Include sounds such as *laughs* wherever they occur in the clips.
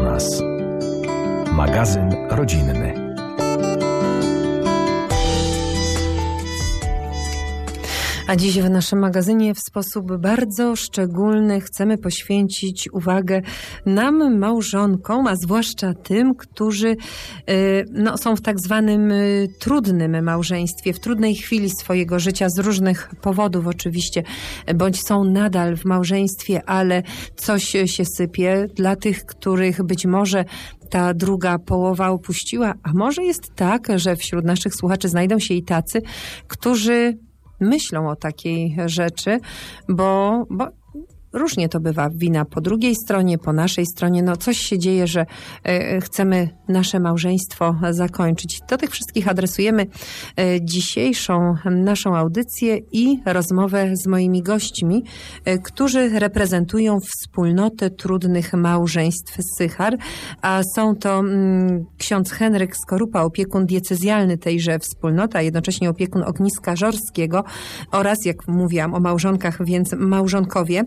nas. Magazyn rodzinny. A dziś w naszym magazynie w sposób bardzo szczególny chcemy poświęcić uwagę nam, małżonkom, a zwłaszcza tym, którzy y, no, są w tak zwanym y, trudnym małżeństwie, w trudnej chwili swojego życia z różnych powodów oczywiście, bądź są nadal w małżeństwie, ale coś się sypie. Dla tych, których być może ta druga połowa opuściła, a może jest tak, że wśród naszych słuchaczy znajdą się i tacy, którzy myślą o takiej rzeczy, bo, bo różnie to bywa. Wina po drugiej stronie, po naszej stronie. No coś się dzieje, że e, chcemy nasze małżeństwo zakończyć. Do tych wszystkich adresujemy e, dzisiejszą naszą audycję i rozmowę z moimi gośćmi, e, którzy reprezentują wspólnotę trudnych małżeństw Sychar, a są to mm, ksiądz Henryk Skorupa, opiekun diecezjalny tejże wspólnoty, a jednocześnie opiekun ogniska żorskiego oraz, jak mówiłam o małżonkach, więc małżonkowie,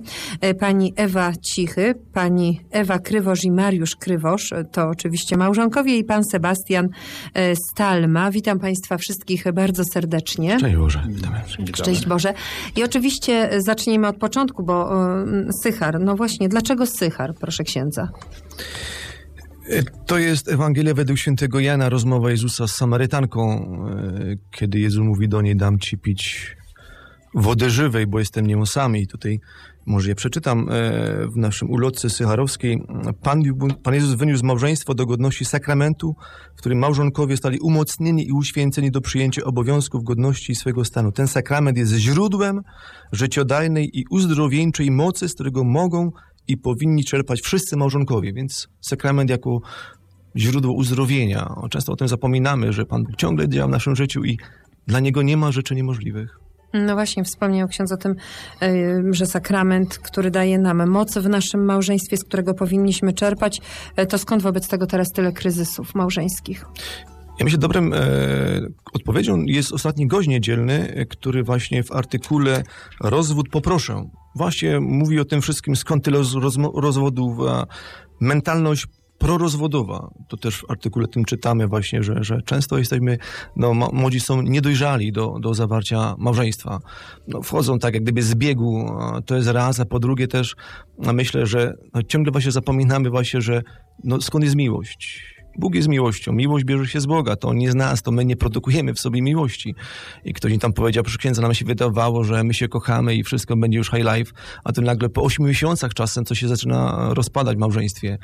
pani Ewa Cichy, pani Ewa Krywosz i Mariusz Krywosz, to oczywiście małżonkowie i pan Sebastian Stalma. Witam państwa wszystkich bardzo serdecznie. Cześć Boże, witamy. Szczęść Boże. I oczywiście zaczniemy od początku, bo Sychar, no właśnie, dlaczego Sychar, proszę księdza? To jest Ewangelia według świętego Jana, rozmowa Jezusa z Samarytanką, kiedy Jezus mówi do niej, dam ci pić wody żywej, bo jestem nią sam. I tutaj może je przeczytam w naszym ulotce sycharowskiej. Pan, Pan Jezus wyniósł małżeństwo do godności sakramentu, w którym małżonkowie stali umocnieni i uświęceni do przyjęcia obowiązków godności swojego stanu. Ten sakrament jest źródłem życiodajnej i uzdrowieńczej mocy, z którego mogą i powinni czerpać wszyscy małżonkowie. Więc sakrament jako źródło uzdrowienia. Często o tym zapominamy, że Pan ciągle działa w naszym życiu i dla Niego nie ma rzeczy niemożliwych. No właśnie, wspomniał ksiądz o tym, że sakrament, który daje nam moc w naszym małżeństwie, z którego powinniśmy czerpać, to skąd wobec tego teraz tyle kryzysów małżeńskich? Ja myślę, dobrym e, odpowiedzią jest ostatni gość niedzielny, który właśnie w artykule Rozwód poproszę właśnie mówi o tym wszystkim, skąd tyle rozwodów, mentalność prorozwodowa. To też w artykule tym czytamy właśnie, że, że często jesteśmy, no młodzi są niedojrzali do, do zawarcia małżeństwa. No, wchodzą tak jak gdyby z biegu, to jest raz, a po drugie też no, myślę, że no, ciągle właśnie zapominamy właśnie, że no, skąd jest miłość. Bóg jest miłością. Miłość bierze się z Boga. To nie z nas, to my nie produkujemy w sobie miłości. I ktoś mi tam powiedział, proszę księdza, nam się wydawało, że my się kochamy i wszystko będzie już high life, a to nagle po ośmiu miesiącach czasem coś się zaczyna rozpadać w małżeństwie.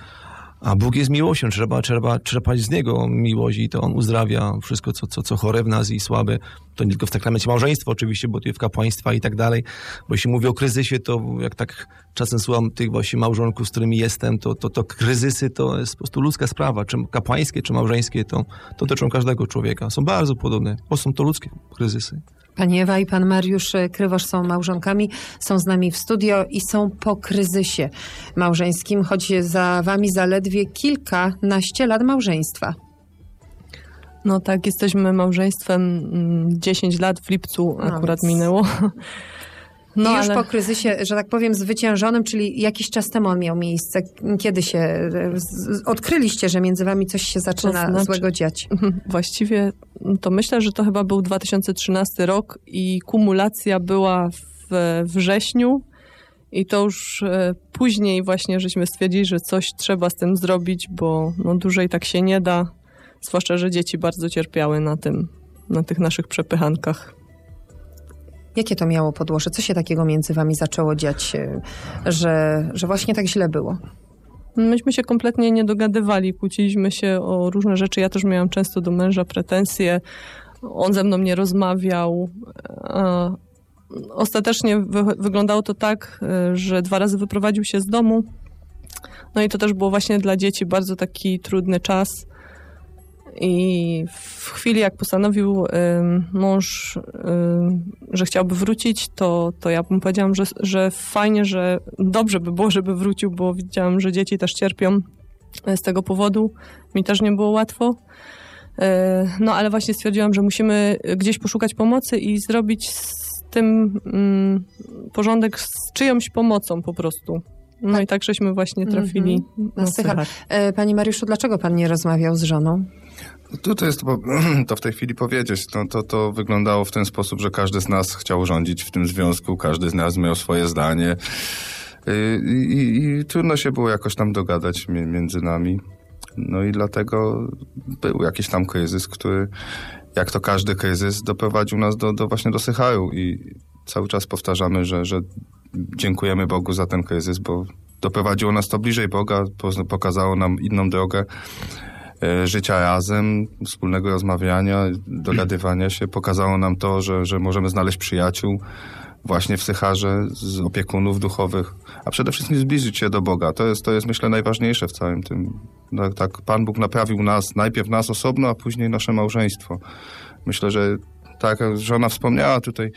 A Bóg jest miłością, trzeba, trzeba czerpać z Niego miłość i to On uzdrawia wszystko, co, co, co chore w nas i słabe. To nie tylko w sakramencie małżeństwa oczywiście, bo jest w kapłaństwa i tak dalej. Bo jeśli mówię o kryzysie, to jak tak czasem słucham tych właśnie małżonków, z którymi jestem, to, to, to kryzysy to jest po prostu ludzka sprawa. Czy kapłańskie, czy małżeńskie, to, to dotyczą każdego człowieka. Są bardzo podobne, bo są to ludzkie kryzysy. Pani Ewa i pan Mariusz Krywosz są małżonkami, są z nami w studio i są po kryzysie małżeńskim, choć za wami zaledwie kilkanaście lat małżeństwa. No tak, jesteśmy małżeństwem 10 lat w lipcu akurat no minęło. *laughs* No, już ale... po kryzysie, że tak powiem, zwyciężonym, czyli jakiś czas temu on miał miejsce. Kiedy się odkryliście, że między wami coś się zaczyna to znaczy, złego dziać? Właściwie to myślę, że to chyba był 2013 rok i kumulacja była w wrześniu. I to już e, później właśnie żeśmy stwierdzili, że coś trzeba z tym zrobić, bo no dłużej tak się nie da. Zwłaszcza, że dzieci bardzo cierpiały na tym, na tych naszych przepychankach. Jakie to miało podłoże? Co się takiego między wami zaczęło dziać, że, że właśnie tak źle było? Myśmy się kompletnie nie dogadywali, kłóciliśmy się o różne rzeczy. Ja też miałam często do męża pretensje. On ze mną nie rozmawiał. Ostatecznie wy wyglądało to tak, że dwa razy wyprowadził się z domu. No i to też było właśnie dla dzieci bardzo taki trudny czas. I w chwili, jak postanowił mąż, że chciałby wrócić, to, to ja bym powiedziałam, że, że fajnie, że dobrze by było, żeby wrócił, bo widziałam, że dzieci też cierpią z tego powodu. Mi też nie było łatwo. E, no ale właśnie stwierdziłam, że musimy gdzieś poszukać pomocy i zrobić z tym porządek z czyjąś pomocą po prostu. No i tak żeśmy właśnie trafili Mhm. Na na Sychar. E, Panie Mariuszu, dlaczego pan nie rozmawiał z żoną? Tu to jest to, *clears throat* to w tej chwili powiedzieć. No, to, to wyglądało w ten sposób, że każdy z nas chciał rządzić w tym związku, każdy z nas miał swoje zdanie. Y, I, i, i trudno się było jakoś tam dogadać mi- między nami. No i dlatego był jakiś tam kryzys, który, jak to każdy kryzys, doprowadził nas do, do właśnie do Sycharu. I cały czas powtarzamy, że, że dziękujemy Bogu za ten kryzys, bo doprowadziło nas to bliżej Boga, pokazało nam inną drogę życia razem, wspólnego rozmawiania, dogadywania się. Pokazało nam to, że, że możemy znaleźć przyjaciół właśnie w Sycharze, z opiekunów duchowych, a przede wszystkim zbliżyć się do Boga. To jest, to jest myślę, najważniejsze w całym tym. Tak, tak, Pan Bóg naprawił nas, najpierw nas osobno, a później nasze małżeństwo. Myślę, że tak jak żona wspomniała tutaj,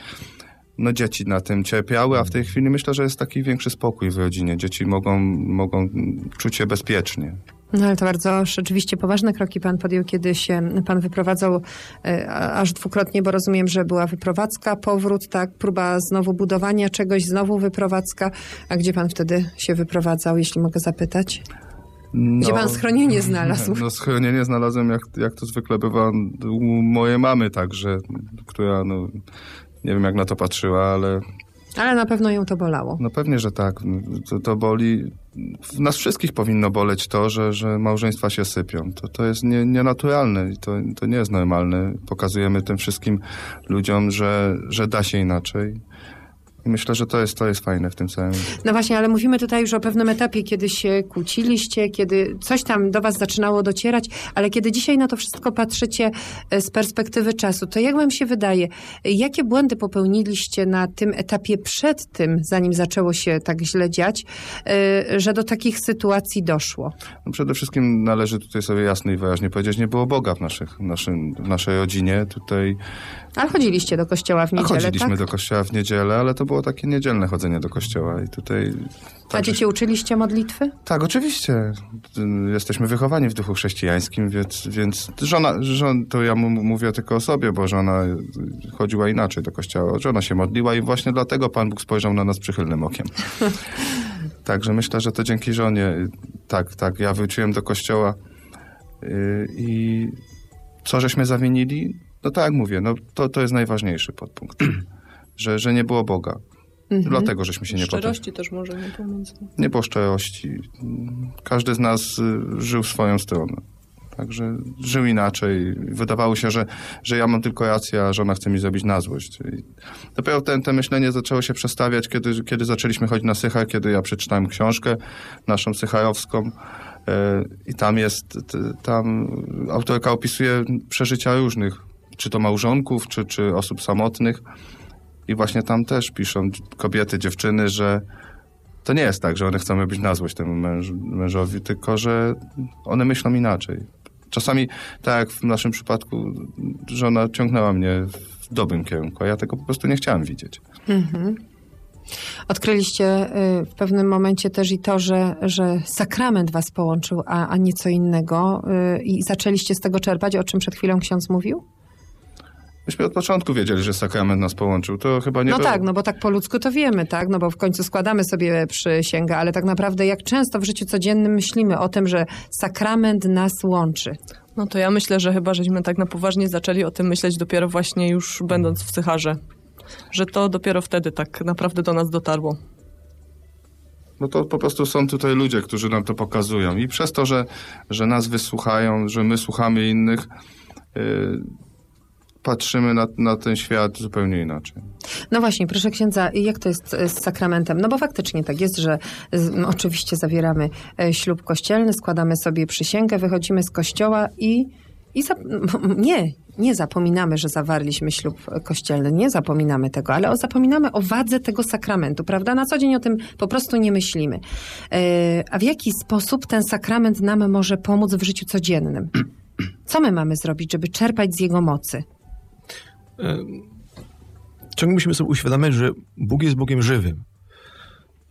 no dzieci na tym cierpiały, a w tej chwili myślę, że jest taki większy spokój w rodzinie. Dzieci mogą, mogą czuć się bezpiecznie. No ale to bardzo rzeczywiście poważne kroki pan podjął, kiedy się pan wyprowadzał e, aż dwukrotnie, bo rozumiem, że była wyprowadzka, powrót, tak, próba znowu budowania czegoś, znowu wyprowadzka. A gdzie pan wtedy się wyprowadzał, jeśli mogę zapytać? Gdzie pan schronienie *laughs* znalazł? No schronienie znalazłem, jak, jak to zwykle bywa, u mojej mamy także, która, no, nie wiem jak na to patrzyła, ale Ale na pewno ją to bolało. no pewnie, że tak. To, to boli. Nas wszystkich powinno boleć to, że, że małżeństwa się sypią. To, to jest nie, nienaturalne i to, to nie jest normalne. Pokazujemy tym wszystkim ludziom, że, że da się inaczej. I myślę, że to jest, to jest fajne w tym całym. No właśnie, ale mówimy tutaj już o pewnym etapie, kiedy się kłóciliście, kiedy coś tam do was zaczynało docierać, ale kiedy dzisiaj na to wszystko patrzycie e, z perspektywy czasu, to jak wam się wydaje, jakie błędy popełniliście na tym etapie przed tym, zanim zaczęło się tak źle dziać, e, że do takich sytuacji doszło? No przede wszystkim należy tutaj sobie jasno i wyraźnie powiedzieć, nie było Boga w, naszych, naszym, w naszej rodzinie. Tutaj Ale chodziliście do kościoła w A niedzielę, chodziliśmy tak? do kościoła w niedzielę, ale to było takie niedzielne chodzenie do kościoła i tutaj... A tak, dzieci uczyliście modlitwy? Tak, oczywiście. Jesteśmy wychowani w duchu chrześcijańskim, więc, więc żona, żon, to ja mówię tylko o sobie, bo żona chodziła inaczej do kościoła. Żona się modliła i właśnie dlatego Pan Bóg spojrzał na nas przychylnym okiem. *laughs* Także myślę, że to dzięki żonie. Tak, tak, ja wróciłem do kościoła yy, i co żeśmy zawinili? No tak jak mówię, no to, to jest najważniejszy podpunkt. *clears throat* że, że nie było Boga. Mhm. Dlatego żeśmy się nie potrafili. Szczerości też może nie pomóc. Nie było szczerości. Każdy z nas y, żył swoją stronę. Także żył inaczej. Wydawało się, że, że ja mam tylko rację, a żona chce mi zrobić na złość. I dopiero ten, to myślenie zaczęło się przestawiać, kiedy, kiedy zaczęliśmy chodzić na Sychar, kiedy ja przeczytałem książkę naszą sycharowską. y, I tam jest, tam autorka opisuje przeżycia różnych, czy to małżonków, czy, czy osób samotnych. I właśnie tam też piszą kobiety, dziewczyny, że to nie jest tak, że one chcą robić na złość temu męż, mężowi, tylko że one myślą inaczej. Czasami, tak jak w naszym przypadku, żona ciągnęła mnie w dobrym kierunku, a ja tego po prostu nie chciałem widzieć. Mhm. Odkryliście y, w pewnym momencie też i to, że, że sakrament was połączył, a, a nie co innego y, i zaczęliście z tego czerpać, o czym przed chwilą ksiądz mówił? Myśmy od początku wiedzieli, że sakrament nas połączył. To chyba nie no było... tak, no bo tak po ludzku to wiemy, tak? No bo w końcu składamy sobie przysięgę, ale tak naprawdę jak często w życiu codziennym myślimy o tym, że sakrament nas łączy. No to ja myślę, że chyba żeśmy tak na poważnie zaczęli o tym myśleć dopiero właśnie już będąc w Sycharze. Że to dopiero wtedy tak naprawdę do nas dotarło. No to po prostu są tutaj ludzie, którzy nam to pokazują. I przez to, że, że nas wysłuchają, że my słuchamy innych, yy, patrzymy na, na ten świat zupełnie inaczej. No właśnie, proszę księdza, jak to jest e, z sakramentem? No bo faktycznie tak jest, że z, oczywiście zawieramy e, ślub kościelny, składamy sobie przysięgę, wychodzimy z kościoła i, i zap... nie, nie zapominamy, że zawarliśmy ślub kościelny, nie zapominamy tego, ale o, zapominamy o wadze tego sakramentu, prawda? Na co dzień o tym po prostu nie myślimy. E, a w jaki sposób ten sakrament nam może pomóc w życiu codziennym? Co my mamy zrobić, żeby czerpać z jego mocy? Ciągle musimy sobie uświadamiać, że Bóg jest Bogiem żywym.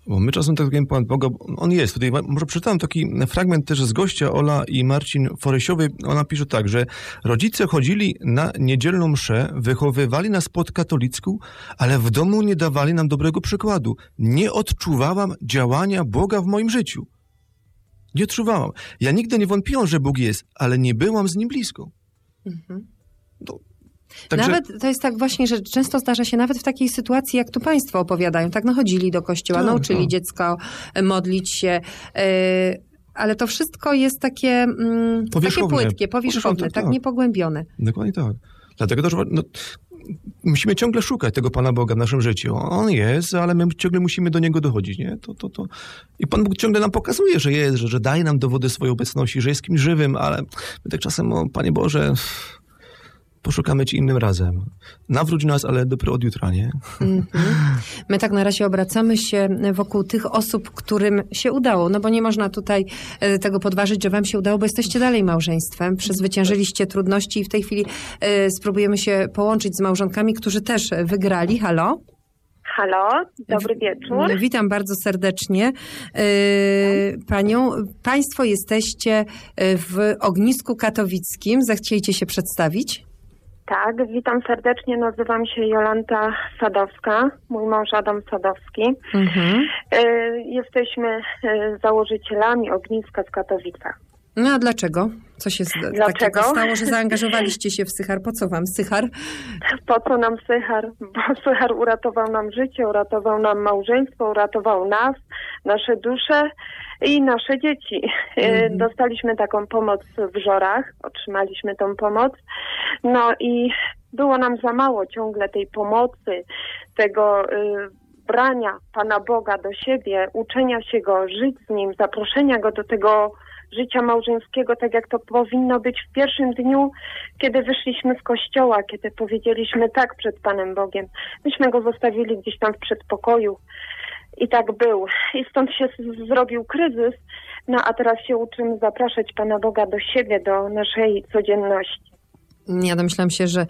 Bo my czasem tak Pan Boga, on jest. Tutaj może przeczytam taki fragment też z gościa Ola i Marcin Foresiowy. Ona pisze tak, że rodzice chodzili na niedzielną mszę, wychowywali nas pod katolicką, ale w domu nie dawali nam dobrego przykładu. Nie odczuwałam działania Boga w moim życiu. Nie odczuwałam. Ja nigdy nie wątpiłam, że Bóg jest, ale nie byłam z nim blisko. Mhm. No, także... Nawet to jest tak właśnie, że często zdarza się nawet w takiej sytuacji, jak tu Państwo opowiadają, tak, no chodzili do kościoła, Tak, nauczyli tak. dziecko e, modlić się, e, ale to wszystko jest takie, mm, takie płytkie, powierzchowne, Powierzchowne, tak, tak. niepogłębione. Dokładnie tak. Dlatego też no, musimy ciągle szukać tego Pana Boga w naszym życiu. On jest, ale my ciągle musimy do Niego dochodzić, nie? To, to, to. I Pan Bóg ciągle nam pokazuje, że jest, że, że daje nam dowody swojej obecności, że jest kimś żywym, ale my tak czasem, o, Panie Boże, poszukamy Ci innym razem. Nawróć nas, ale dopiero od jutra, nie? My tak na razie obracamy się wokół tych osób, którym się udało, no bo nie można tutaj e, tego podważyć, że wam się udało, bo jesteście dalej małżeństwem, przezwyciężyliście trudności i w tej chwili e, spróbujemy się połączyć z małżonkami, którzy też wygrali. Halo? Halo, dobry wieczór. Witam bardzo serdecznie e, panią. Państwo jesteście w ognisku katowickim. Zechcieliście się przedstawić? Tak, witam serdecznie. Nazywam się Jolanta Sadowska, mój mąż Adam Sadowski. Mhm. E, Jesteśmy e, założycielami ogniska w Katowicach. No a dlaczego? Co się Dlaczego? stało, że zaangażowaliście się w Sychar? Po co wam Sychar? Po co nam Sychar? Bo Sychar uratował nam życie, uratował nam małżeństwo, uratował nas, nasze dusze i nasze dzieci. E, Mhm. Dostaliśmy taką pomoc w Żorach, otrzymaliśmy tą pomoc. No i było nam za mało ciągle tej pomocy, tego y, brania Pana Boga do siebie, uczenia się Go, żyć z Nim, zaproszenia Go do tego życia małżeńskiego, tak jak to powinno być w pierwszym dniu, kiedy wyszliśmy z kościoła, kiedy powiedzieliśmy tak przed Panem Bogiem. Myśmy Go zostawili gdzieś tam w przedpokoju i tak był. I stąd się zrobił kryzys, no a teraz się uczymy zapraszać Pana Boga do siebie, do naszej codzienności. Ja domyślam się, że y,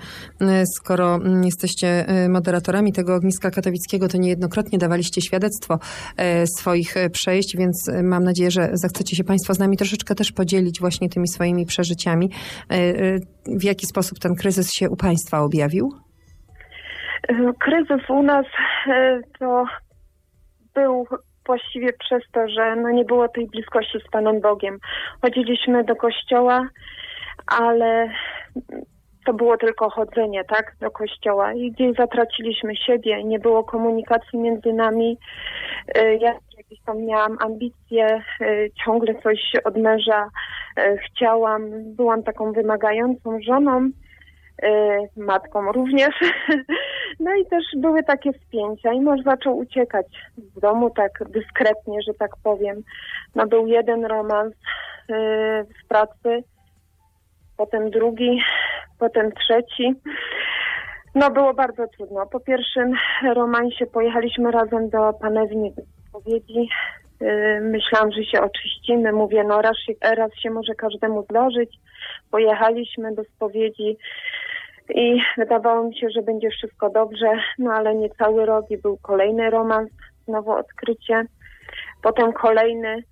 skoro jesteście y, moderatorami tego ogniska katowickiego, to niejednokrotnie dawaliście świadectwo y, swoich przejść, więc mam nadzieję, że zechcecie się Państwo z nami troszeczkę też podzielić właśnie tymi swoimi przeżyciami. W jaki sposób ten kryzys się u Państwa objawił? Kryzys u nas e, to był właściwie przez to, że no nie było tej bliskości z Panem Bogiem. Chodziliśmy do kościoła, ale to było tylko chodzenie, tak, do kościoła i gdzieś zatraciliśmy siebie, nie było komunikacji między nami. E, Ja jakieś tam miałam ambicje, e, ciągle coś od męża e, chciałam, byłam taką wymagającą żoną, matką również. *laughs* No i też były takie spięcia i mąż zaczął uciekać z domu tak dyskretnie, że tak powiem. No był jeden romans w pracy, potem drugi, potem trzeci. No było bardzo trudno. Po pierwszym romansie pojechaliśmy razem do panewni spowiedzi. Yy, Myślałam, że się oczyścimy. Mówię, no raz się, raz się może każdemu zdarzyć. Pojechaliśmy do spowiedzi i wydawało mi się, że będzie wszystko dobrze, no ale nie cały rok i był kolejny romans, znowu odkrycie. Potem kolejny.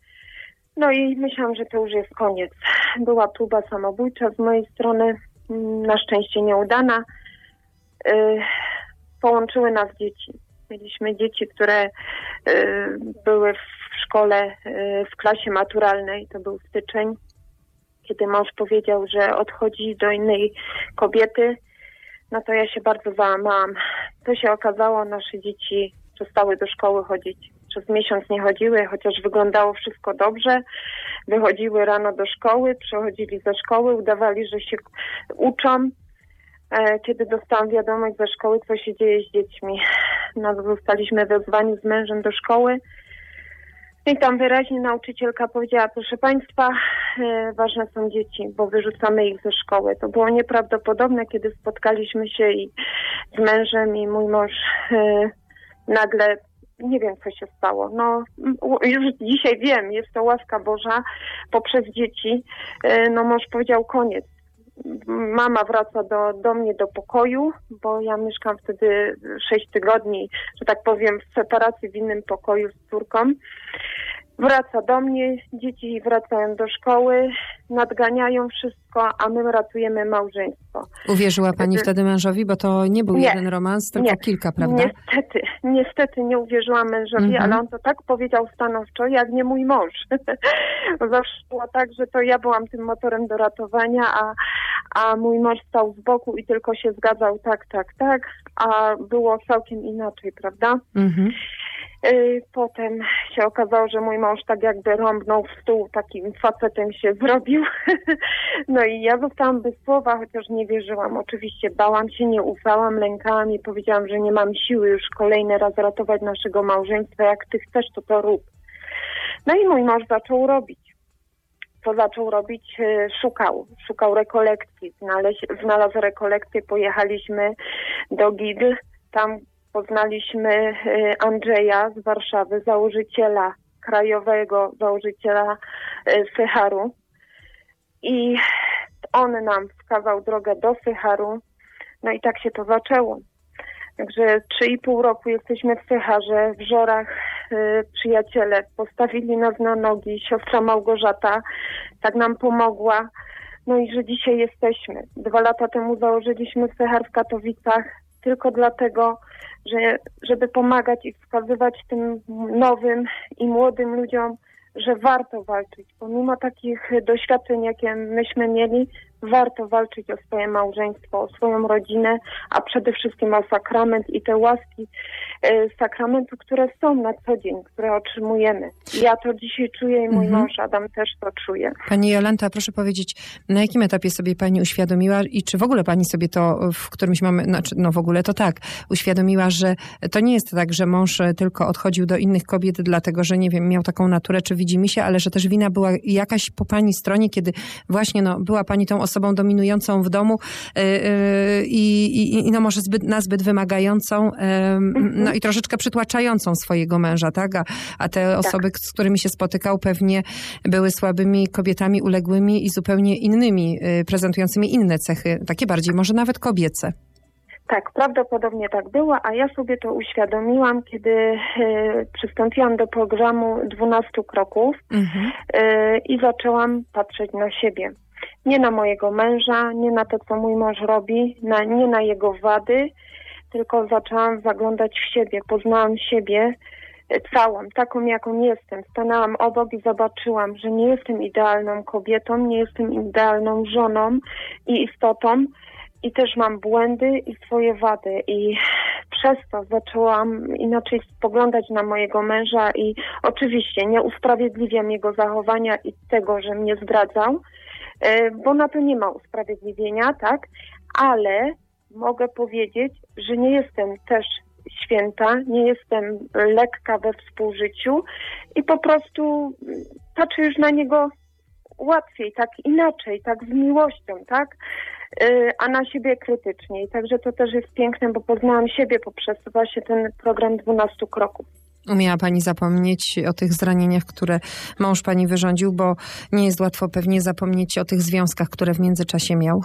No i myślałam, że to już jest koniec. Była próba samobójcza z mojej strony, mm, na szczęście nieudana. Yy, połączyły nas dzieci. Mieliśmy dzieci, które y, były w szkole, y, w klasie maturalnej, to był styczeń, kiedy mąż powiedział, że odchodzi do innej kobiety, no to ja się bardzo załamałam. To się okazało, nasze dzieci przestały do szkoły chodzić. Przez miesiąc nie chodziły, chociaż wyglądało wszystko dobrze. Wychodziły rano do szkoły, przychodzili ze szkoły, udawali, że się uczą. E, Kiedy dostałam wiadomość ze szkoły, co się dzieje z dziećmi. No, zostaliśmy wezwani z mężem do szkoły. I tam wyraźnie nauczycielka powiedziała, proszę Państwa, e, ważne są dzieci, bo wyrzucamy ich ze szkoły. To było nieprawdopodobne, kiedy spotkaliśmy się i z mężem i mój mąż e, nagle, nie wiem co się stało. No już dzisiaj wiem, jest to łaska Boża poprzez dzieci. E, no mąż powiedział koniec. mama wraca do, do mnie do pokoju, bo ja mieszkam wtedy 6 tygodni, że tak powiem, w separacji w innym pokoju z córką. Wraca do mnie, dzieci wracają do szkoły, nadganiają wszystko, a my ratujemy małżeństwo. Uwierzyła pani Wtedy- mężowi, bo to nie był Nie. jeden romans, tylko Nie. kilka, prawda? Niestety, niestety nie uwierzyłam mężowi, Mhm. ale on to tak powiedział stanowczo, jak nie mój mąż. *laughs* Zawsze było tak, że to ja byłam tym motorem do ratowania, a, a mój mąż stał z boku i tylko się zgadzał tak, tak, tak, a było całkiem inaczej, prawda? Mhm. Y, Potem się okazało, że mój mąż tak jakby rąbnął w stół, takim facetem się zrobił. *laughs* No i ja zostałam bez słowa, chociaż nie wierzyłam. Oczywiście bałam się, nie ufałam, lękałam i powiedziałam, że nie mam siły już kolejny raz ratować naszego małżeństwa. Jak ty chcesz, to to rób. No i mój mąż zaczął robić. Co zaczął robić? Y, Szukał. Szukał rekolekcji. Znalazł rekolekcję. Pojechaliśmy do Gidl. Tam poznaliśmy y, Andrzeja z Warszawy, założyciela krajowego, założyciela y, Sycharu. I on nam wskazał drogę do Sycharu. No i tak się to zaczęło. Także trzy i pół roku jesteśmy w Sycharze, w Żorach y, przyjaciele postawili nas na nogi, siostra Małgorzata tak nam pomogła. No i że dzisiaj jesteśmy. Dwa lata temu założyliśmy Sychar w Katowicach tylko dlatego, że, żeby pomagać i wskazywać tym nowym i młodym ludziom, że warto walczyć. Pomimo takich doświadczeń, jakie myśmy mieli, warto walczyć o swoje małżeństwo, o swoją rodzinę, a przede wszystkim o sakrament i te łaski e, sakramentu, które są na co dzień, które otrzymujemy. Ja to dzisiaj czuję i mój Mhm. mąż Adam też to czuje. Pani Jolanta, proszę powiedzieć, na jakim etapie sobie pani uświadomiła i czy w ogóle pani sobie to w którymś momencie, znaczy no w ogóle to tak, uświadomiła, że to nie jest tak, że mąż tylko odchodził do innych kobiet dlatego, że nie wiem, miał taką naturę, czy widzi mi się, ale że też wina była jakaś po pani stronie, kiedy właśnie no, była pani tą osobą dominującą w domu yy, yy, i, i no może zbyt, nazbyt wymagającą, no i troszeczkę przytłaczającą swojego męża, tak? A, a te osoby, z którymi się spotykał, pewnie były słabymi kobietami uległymi i zupełnie innymi, yy, prezentującymi inne cechy, takie bardziej może nawet kobiece. Tak, prawdopodobnie tak było, a ja sobie to uświadomiłam, kiedy e, przystąpiłam do programu 12 kroków Mhm. e, i zaczęłam patrzeć na siebie. Nie na mojego męża, nie na to, co mój mąż robi, na, nie na jego wady, tylko zaczęłam zaglądać w siebie, poznałam siebie e, całą, taką jaką jestem. Stanęłam obok i zobaczyłam, że nie jestem idealną kobietą, nie jestem idealną żoną i istotą, i też mam błędy i swoje wady. I przez to zaczęłam inaczej spoglądać na mojego męża i oczywiście nie usprawiedliwiam jego zachowania i tego, że mnie zdradzał, bo na to nie ma usprawiedliwienia, tak, ale mogę powiedzieć, że nie jestem też święta, nie jestem lekka we współżyciu i po prostu mm, patrzę już na niego łatwiej, tak inaczej, tak z miłością, tak? Yy, a na siebie krytyczniej. Także to też jest piękne, bo poznałam siebie poprzez właśnie ten program 12 kroków. Umiała pani zapomnieć o tych zranieniach, które mąż pani wyrządził, bo nie jest łatwo pewnie zapomnieć o tych związkach, które w międzyczasie miał.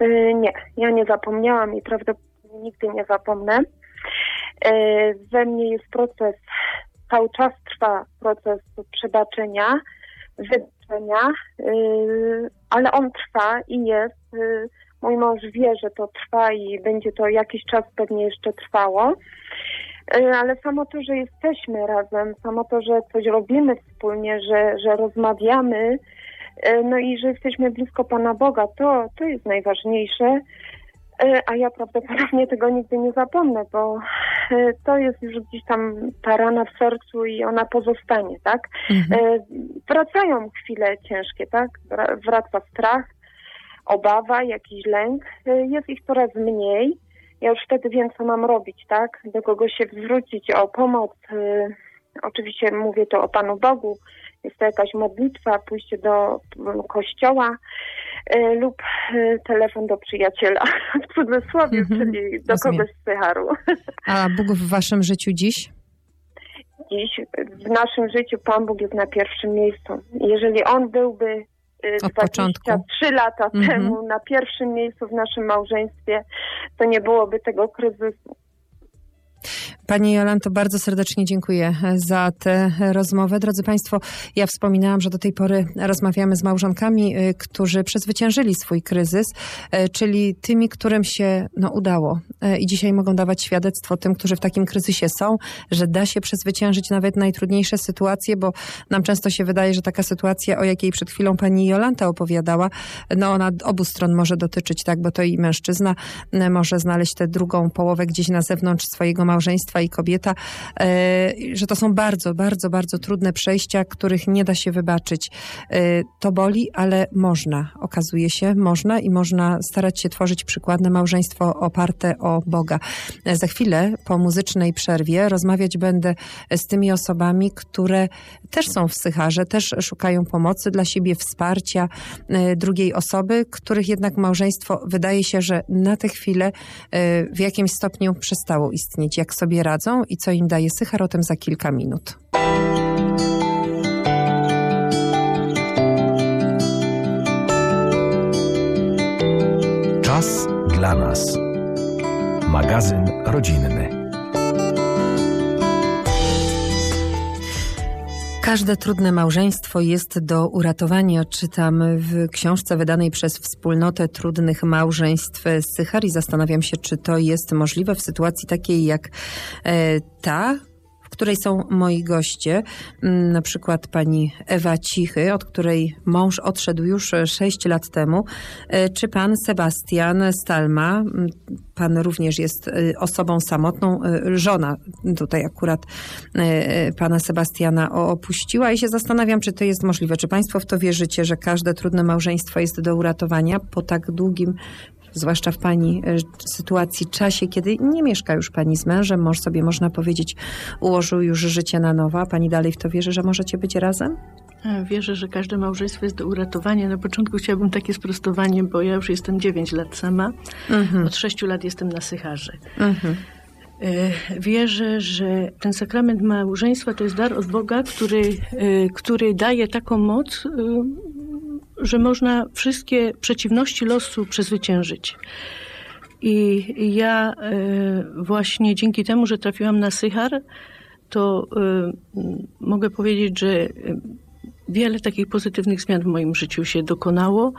Yy, nie, ja nie zapomniałam i prawdopodobnie nigdy nie zapomnę. Yy, we mnie jest proces, cały czas trwa proces przebaczenia, wybaczenia, yy, ale on trwa i jest. Mój mąż wie, że to trwa i będzie to jakiś czas pewnie jeszcze trwało. Yy, Ale samo to, że jesteśmy razem, samo to, że coś robimy wspólnie, że, że rozmawiamy, yy, no i że jesteśmy blisko Pana Boga, to, to jest najważniejsze. Yy, A ja prawdopodobnie tego nigdy nie zapomnę, bo to jest już gdzieś tam ta rana w sercu i ona pozostanie, tak? Mhm. E, Wracają chwile ciężkie, tak? Wra- Wraca strach, obawa, jakiś lęk. E, Jest ich coraz mniej. Ja już wtedy wiem, co mam robić, tak? Do kogo się zwrócić o pomoc. E, Oczywiście mówię to o Panu Bogu. Jest to jakaś modlitwa, pójście do m, kościoła e, lub e, telefon do przyjaciela, *laughs* w cudzysłowie, Mhm, czyli do rozumiem. kogoś z Sycharu. *laughs* A Bóg w waszym życiu dziś? dziś w naszym życiu Pan Bóg jest na pierwszym miejscu. Jeżeli On byłby y, Od początku. 23 lata Mhm. temu na pierwszym miejscu w naszym małżeństwie, to nie byłoby tego kryzysu. Pani Jolanto, bardzo serdecznie dziękuję za tę rozmowę. Drodzy Państwo, ja wspominałam, że do tej pory rozmawiamy z małżonkami, y, którzy przezwyciężyli swój kryzys, y, czyli tymi, którym się no, udało. I dzisiaj mogą dawać świadectwo tym, którzy w takim kryzysie są, że da się przezwyciężyć nawet najtrudniejsze sytuacje, bo nam często się wydaje, że taka sytuacja, o jakiej przed chwilą pani Jolanta opowiadała, no ona obu stron może dotyczyć, tak, bo to i mężczyzna może znaleźć tę drugą połowę gdzieś na zewnątrz swojego małżeństwa i kobieta, e, że to są bardzo, bardzo, bardzo trudne przejścia, których nie da się wybaczyć. E, To boli, ale można, okazuje się, można i można starać się tworzyć przykładne małżeństwo oparte o Boga. E, Za chwilę po muzycznej przerwie rozmawiać będę z tymi osobami, które też są w Sycharze, też szukają pomocy dla siebie, wsparcia drugiej osoby, których jednak małżeństwo wydaje się, że na tę chwilę w jakimś stopniu przestało istnieć. Jak sobie radzą i co im daje Sychar, o tym za kilka minut. Czas dla nas. Magazyn rodzinny. Każde trudne małżeństwo jest do uratowania. Czytam w książce wydanej przez Wspólnotę Trudnych Małżeństw Sychar i zastanawiam się, czy to jest możliwe w sytuacji takiej jak e, ta, której są moi goście, Mm, na przykład pani Ewa Cichy, od której mąż odszedł już 6 lat temu, e, czy pan Sebastian Stalma, mm, pan również jest e, osobą samotną, e, żona tutaj akurat e, e, pana Sebastiana opuściła. I się zastanawiam, czy to jest możliwe. Czy państwo w to wierzycie, że każde trudne małżeństwo jest do uratowania po tak długim zwłaszcza w pani e, sytuacji, czasie, kiedy nie mieszka już pani z mężem, mąż sobie, można powiedzieć, ułożył już życie na nowo, a pani dalej w to wierzy, że możecie być razem? E, Wierzę, że każde małżeństwo jest do uratowania. Na początku chciałabym takie sprostowanie, bo ja już jestem 9 lat sama. Mhm. Od 6 lat jestem na Sycharze. Mhm. E, Wierzę, że ten sakrament małżeństwa to jest dar od Boga, który, który daje taką moc, że można wszystkie przeciwności losu przezwyciężyć. I ja e, właśnie dzięki temu, że trafiłam na Sychar, to e, mogę powiedzieć, że e, wiele takich pozytywnych zmian w moim życiu się dokonało,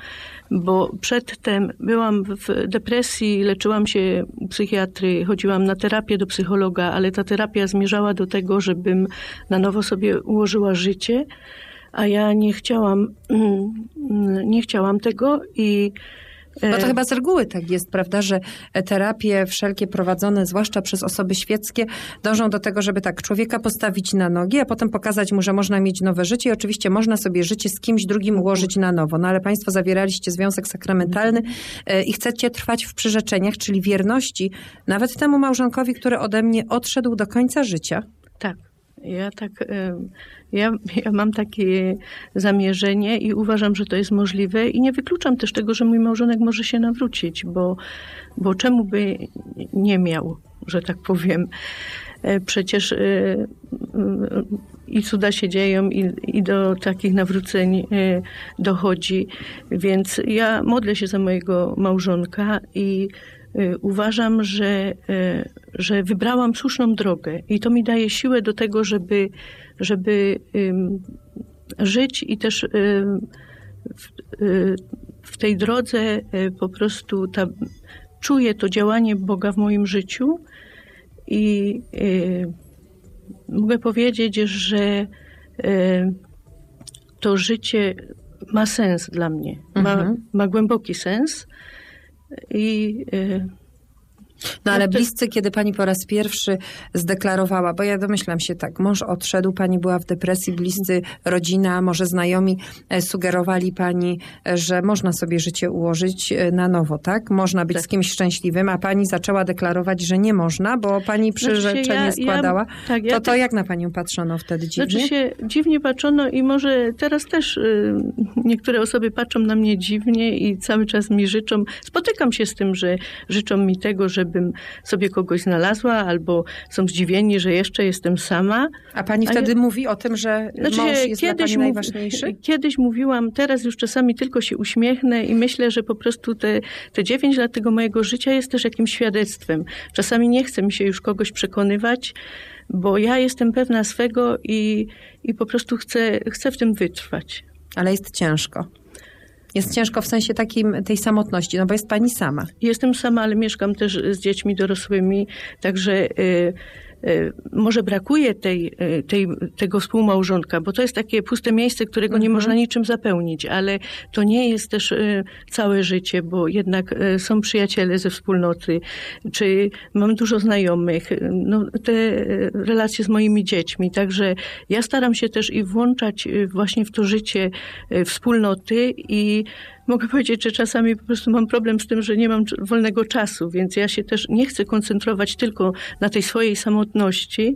bo przedtem byłam w depresji, leczyłam się u psychiatry, chodziłam na terapię do psychologa, ale ta terapia zmierzała do tego, żebym na nowo sobie ułożyła życie, a ja nie chciałam, nie chciałam tego i Bo to e, chyba z reguły tak jest, prawda, że terapie wszelkie prowadzone, zwłaszcza przez osoby świeckie, dążą do tego, żeby tak człowieka postawić na nogi, a potem pokazać mu, że można mieć nowe życie i oczywiście można sobie życie z kimś drugim ułożyć na nowo. No ale państwo zawieraliście związek sakramentalny e, i chcecie trwać w przyrzeczeniach, czyli wierności, nawet temu małżonkowi, który ode mnie odszedł do końca życia. Tak. Ja tak, ja, ja mam takie zamierzenie i uważam, że to jest możliwe i nie wykluczam też tego, że mój małżonek może się nawrócić, bo, bo czemu by nie miał, że tak powiem. E, Przecież e, i cuda się dzieją i, i do takich nawróceń e, dochodzi, więc ja modlę się za mojego małżonka i e, uważam, że, e, że wybrałam słuszną drogę. I to mi daje siłę do tego, żeby, żeby żyć i też w, y, w tej drodze y, po prostu ta, czuję to działanie Boga w moim życiu i y, mogę powiedzieć, że y, to życie ma sens dla mnie. Ma, Mhm. ma głęboki sens i y, No ale No bliscy, kiedy pani po raz pierwszy zdeklarowała, bo ja domyślam się tak, mąż odszedł, pani była w depresji, bliscy, rodzina, może znajomi e, sugerowali pani, e, że można sobie życie ułożyć e, na nowo, tak? Można być Tak. z kimś szczęśliwym, a pani zaczęła deklarować, że nie można, bo pani przyrzeczenie Znaczy ja- ja- składała. tak, ja to, to tak- jak na panią patrzono wtedy dziwnie? Znaczy się dziwnie patrzono i może teraz też y, niektóre osoby patrzą na mnie dziwnie i cały czas mi życzą. Spotykam się z tym, że życzą mi tego, żeby abym sobie kogoś znalazła, albo są zdziwieni, że jeszcze jestem sama. A pani A wtedy ja- mówi o tym, że mąż jest dla pani najważniejszy? kiedyś mówiłam, teraz już czasami tylko się uśmiechnę i myślę, że po prostu te, te 9 lat tego mojego życia jest też jakimś świadectwem. Czasami nie chce mi się już kogoś przekonywać, bo ja jestem pewna swego i, i po prostu chcę, chcę w tym wytrwać. Ale jest ciężko. Jest ciężko w sensie takim tej samotności, no bo jest pani sama. Jestem sama, ale mieszkam też z dziećmi dorosłymi, także y, y, może brakuje tej, y, tej, tego współmałżonka, bo to jest takie puste miejsce, którego nie Mhm. można niczym zapełnić, ale to nie jest też y, całe życie, bo jednak y, są przyjaciele ze wspólnoty, czy mam dużo znajomych, y, no, te y, relacje z moimi dziećmi, także ja staram się też i włączać y, właśnie w to życie y, wspólnoty i mogę powiedzieć, że czasami po prostu mam problem z tym, że nie mam wolnego czasu, więc ja się też nie chcę koncentrować tylko na tej swojej samotności,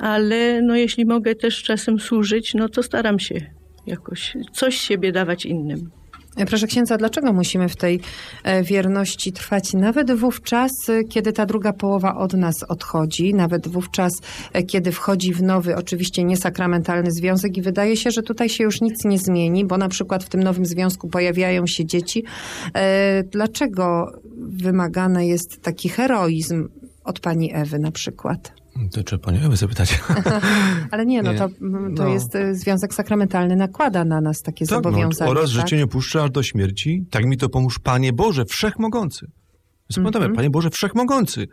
ale no jeśli mogę też czasem służyć, no to staram się jakoś coś siebie dawać innym. Proszę księdza, dlaczego musimy w tej e, wierności trwać nawet wówczas, e, kiedy ta druga połowa od nas odchodzi, nawet wówczas, e, kiedy wchodzi w nowy, oczywiście niesakramentalny związek i wydaje się, że tutaj się już nic nie zmieni, bo na przykład w tym nowym związku pojawiają się dzieci. Dlaczego wymagany jest taki heroizm od pani Ewy na przykład? To trzeba panią Ewę zapytać. Ale nie, no Nie. to, mm, to No. jest e, związek sakramentalny, nakłada na nas takie Tak, no, zobowiązania. oraz, że tak? cię nie puszcza aż do śmierci. Tak mi to pomóż, Panie Boże, Wszechmogący. Zapamiętamy, Mhm. Panie Boże, Wszechmogący.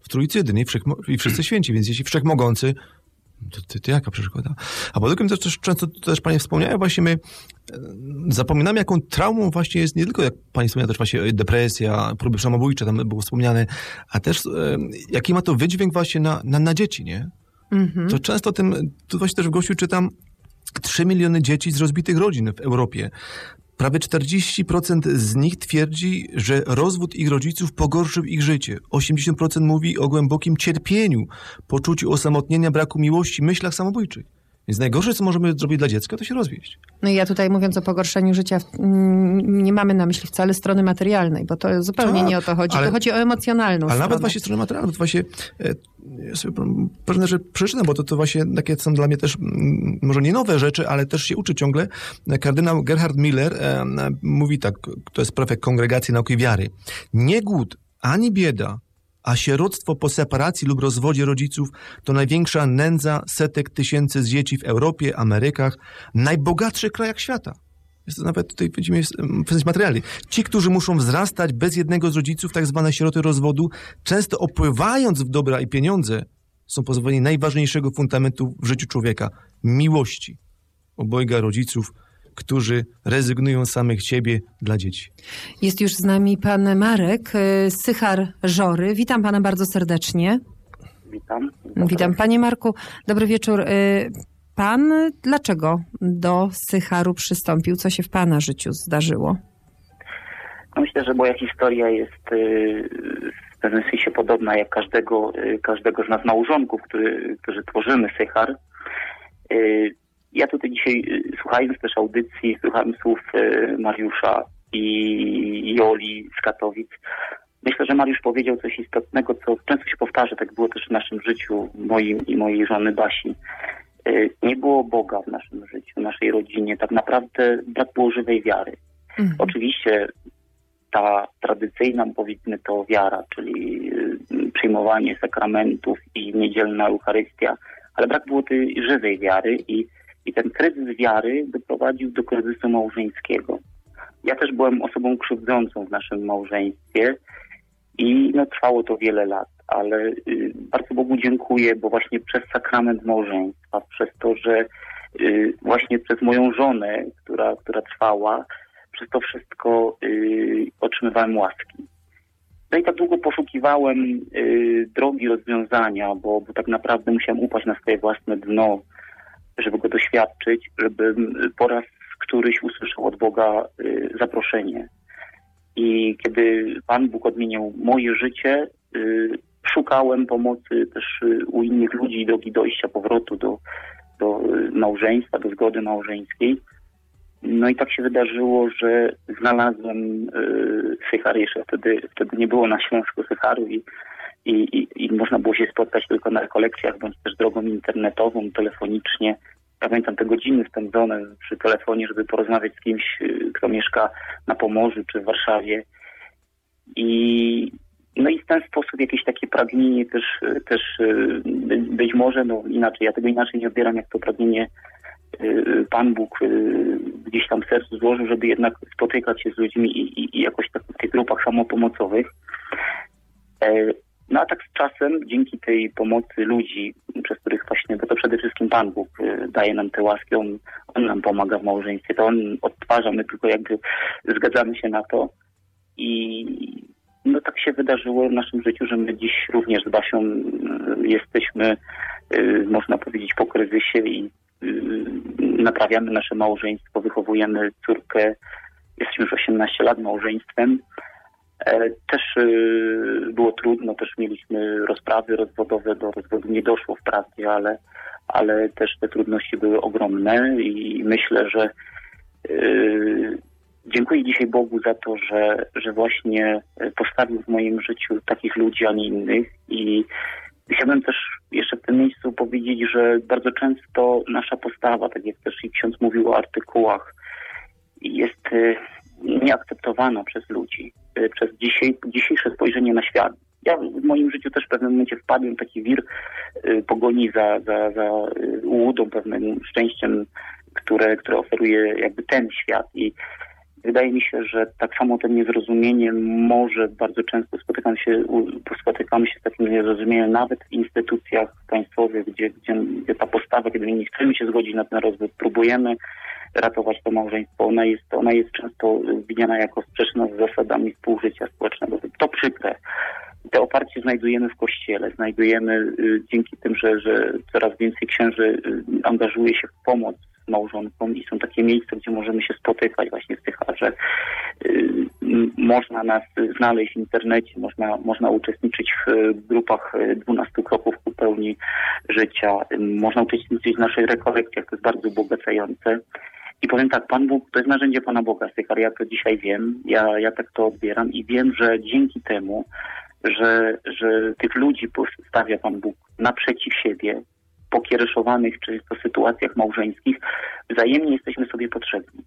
W Trójcy wszechmo- i wszyscy święci, więc jeśli Wszechmogący, to, to, to jaka przeszkoda? A po drugim też, często to też Panie wspomniały, właśnie my e, zapominamy, jaką traumą właśnie jest nie tylko, jak Pani wspomniała, też właśnie depresja, próby samobójcze, tam było wspomniane, a też e, jaki ma to wydźwięk właśnie na, na, na dzieci, nie? Mhm. To często tym, tu właśnie też w gościu czytam 3 miliony dzieci z rozbitych rodzin w Europie. Prawie 40% z nich twierdzi, że rozwód ich rodziców pogorszył ich życie. 80% mówi o głębokim cierpieniu, poczuciu osamotnienia, braku miłości, myślach samobójczych. Więc najgorsze, co możemy zrobić dla dziecka, to się rozwieść. No i ja tutaj mówiąc o pogorszeniu życia, mm, nie mamy na myśli wcale strony materialnej, bo to zupełnie Tak, nie o to chodzi. ale- Tu chodzi o emocjonalną Ale stronę. nawet właśnie strony materialne, to właśnie e, ja sobie pewne rzeczy przeczytam, bo to, to właśnie takie są dla mnie też mm, może nie nowe rzeczy, ale też się uczy ciągle. Kardynał Gerhard Miller e, mówi tak, to jest prefekt Kongregacji Nauki Wiary. Nie głód, ani bieda, a sieroctwo po separacji lub rozwodzie rodziców to największa nędza setek tysięcy dzieci w Europie, Amerykach, najbogatszych krajach świata. Jest to nawet tutaj widzimy em, w sensie materialny. Ci, którzy muszą wzrastać bez jednego z rodziców, tak zwane sieroty rozwodu, często opływając w dobra i pieniądze, są pozbawieni najważniejszego fundamentu w życiu człowieka miłości. Obojga rodziców, którzy rezygnują z samych siebie dla dzieci. Jest już z nami pan Marek y, Sychar Żory. Witam pana bardzo serdecznie. Witam. Witam. Panie Marku, dobry wieczór. Y, Pan dlaczego do Sycharu przystąpił? Co się w pana życiu zdarzyło? No myślę, że moja historia jest y, w pewnym sensie podobna jak każdego, każdego z nas małżonków, który, którzy tworzymy Sychar. Ja tutaj dzisiaj, y, słuchając też audycji, słuchałem słów y, Mariusza i Joli z Katowic. Myślę, że Mariusz powiedział coś istotnego, co często się powtarza, tak było też w naszym życiu, moim i mojej żony Basi. Y, Nie było Boga w naszym życiu, w naszej rodzinie. Tak naprawdę brak było żywej wiary. Mhm. Oczywiście ta tradycyjna, powiedzmy to wiara, czyli przyjmowanie sakramentów i niedzielna Eucharystia, ale brak było tej żywej wiary i, i ten kryzys wiary doprowadził do kryzysu małżeńskiego. Ja też byłem osobą krzywdzącą w naszym małżeństwie i no, trwało to wiele lat, ale y, bardzo Bogu dziękuję, bo właśnie przez sakrament małżeństwa, przez to, że y, właśnie przez moją żonę, która, która trwała, przez to wszystko y, otrzymywałem łaski. No i tak długo poszukiwałem y, drogi rozwiązania, bo, bo tak naprawdę musiałem upaść na swoje własne dno, żeby go doświadczyć, żebym po raz któryś usłyszał od Boga y, zaproszenie. I kiedy Pan Bóg odmieniał moje życie, y, szukałem pomocy też y, u innych ludzi, drogi dojścia, powrotu do, do małżeństwa, do zgody małżeńskiej. No i tak się wydarzyło, że znalazłem y, Sychar jeszcze wtedy, wtedy nie było na Śląsku Sycharu i, i, i, i można było się spotkać tylko na rekolekcjach, bądź też drogą internetową, telefonicznie. Pamiętam te godziny spędzone przy telefonie, żeby porozmawiać z kimś, y, kto mieszka na Pomorzu czy w Warszawie. I, no i w ten sposób jakieś takie pragnienie też, też y, by- być może, no inaczej, ja tego inaczej nie odbieram, jak to pragnienie y, Pan Bóg y, gdzieś tam w sercu złożył, żeby jednak spotykać się z ludźmi i, i, i jakoś tak w tych grupach samopomocowych. No a tak z czasem, dzięki tej pomocy ludzi, przez których właśnie, bo to przede wszystkim Pan Bóg y, daje nam te łaski, On, on nam pomaga w małżeństwie, to On odtwarza, my tylko jakby zgadzamy się na to. I no tak się wydarzyło w naszym życiu, że my dziś również z Basią y, jesteśmy, y, można powiedzieć, po kryzysie i naprawiamy nasze małżeństwo, wychowujemy córkę, jesteśmy już 18 lat małżeństwem. E, Też y, było trudno, też mieliśmy rozprawy rozwodowe, do rozwodu nie doszło wprawdzie, ale, ale też te trudności były ogromne i myślę, że y, dziękuję dzisiaj Bogu za to, że, że właśnie postawił w moim życiu takich ludzi, a nie innych i Chciałbym też jeszcze w tym miejscu powiedzieć, że bardzo często nasza postawa, tak jak też i ksiądz mówił o artykułach, jest nieakceptowana przez ludzi, y, przez dzisiaj, dzisiejsze spojrzenie na świat. Ja w moim życiu też w pewnym momencie wpadłem w taki wir y, pogoni za, za, za y, ułudą, pewnym szczęściem, które, które oferuje jakby ten świat i wydaje mi się, że tak samo to niezrozumienie może bardzo często spotykam się, spotykamy się z takim niezrozumieniem nawet w instytucjach państwowych, gdzie, gdzie, ta postawa, kiedy nie chcemy się zgodzić na ten rozwód, próbujemy ratować to małżeństwo, ona jest, ona jest często widziana jako sprzeczna z zasadami współżycia społecznego. To przykre. Te oparcie znajdujemy w kościele, znajdujemy y, dzięki tym, że, że coraz więcej księży y, angażuje się w pomoc małżonkom i są takie miejsca, gdzie możemy się spotykać właśnie w Tycharze. Y, m- Można nas znaleźć w internecie, można, można uczestniczyć w y, grupach y, 12 kroków ku pełni życia, y, można uczestniczyć w naszych rekolekcjach, to jest bardzo bogacające. I powiem tak, Pan Bóg to jest narzędzie Pana Boga, Sychar, ja to dzisiaj wiem, ja, ja tak to odbieram i wiem, że dzięki temu, że, że tych ludzi postawia Pan Bóg naprzeciw siebie, pokiereszowanych czy to sytuacjach małżeńskich, wzajemnie jesteśmy sobie potrzebni.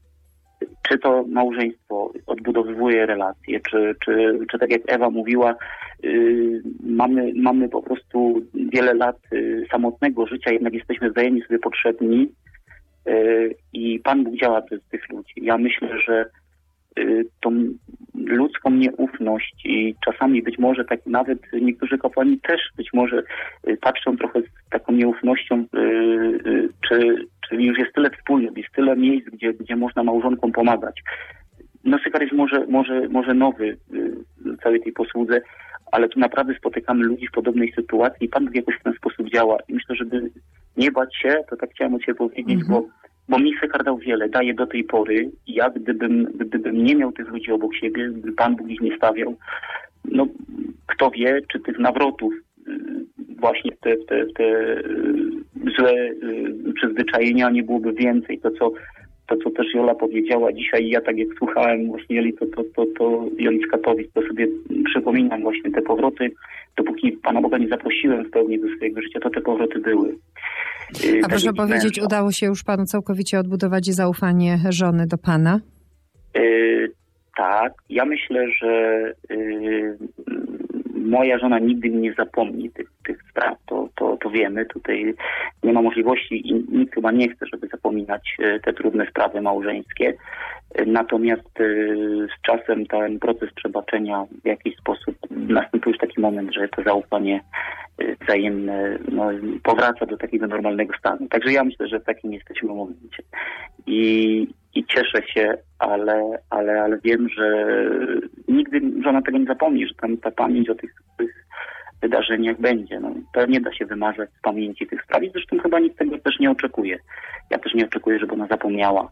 Czy to małżeństwo odbudowywuje relacje, czy, czy, czy tak jak Ewa mówiła, yy, mamy, mamy po prostu wiele lat yy, samotnego życia, jednak jesteśmy wzajemnie sobie potrzebni yy, i Pan Bóg działa przez tych ludzi. Ja myślę, że tą ludzką nieufność i czasami być może tak nawet niektórzy kapłani też być może y, patrzą trochę z taką nieufnością, y, y, czy, czy już jest tyle wspólnot, jest tyle miejsc, gdzie, gdzie można małżonkom pomagać. No Sykar jest może, może, może nowy y, w całej tej posłudze, ale tu naprawdę spotykamy ludzi w podobnej sytuacji i Pan jakoś w ten sposób działa. I myślę, żeby nie bać się, to tak chciałem o Ciebie powiedzieć, bo bo mi Sekar dał wiele, daje do tej pory. Ja gdybym, gdybym nie miał tych ludzi obok siebie, gdyby Pan Bóg ich nie stawiał, no kto wie, czy tych nawrotów y, właśnie te, te, te y, złe y, przyzwyczajenia nie byłoby więcej. To co, to, co też Jola powiedziała dzisiaj, ja tak jak słuchałem właśnie Joli, to, to, to, to Joli to sobie przypominam właśnie te powroty. Dopóki Pana Boga nie zaprosiłem w pełni do swojego życia, to te powroty były. A proszę powiedzieć, męża. udało się już panu całkowicie odbudować zaufanie żony do pana? Y, tak, ja myślę, że y, moja żona nigdy nie zapomni tych, tych spraw, to, to, to wiemy. Tutaj nie ma możliwości i nikt chyba nie chce, żeby zapominać y, te trudne sprawy małżeńskie. Natomiast y, z czasem ten proces przebaczenia w jakiś sposób następuje już taki moment, że to zaufanie y, wzajemne no, powraca do takiego normalnego stanu. Także ja myślę, że w takim jesteśmy momencie. I, i cieszę się, ale, ale, ale wiem, że nigdy żona tego nie zapomni, że tam ta pamięć o tych, tych wydarzeniach będzie. No, to nie da się wymarzać z pamięci tych spraw i zresztą chyba nikt tego też nie oczekuje. Ja też nie oczekuję, żeby ona zapomniała.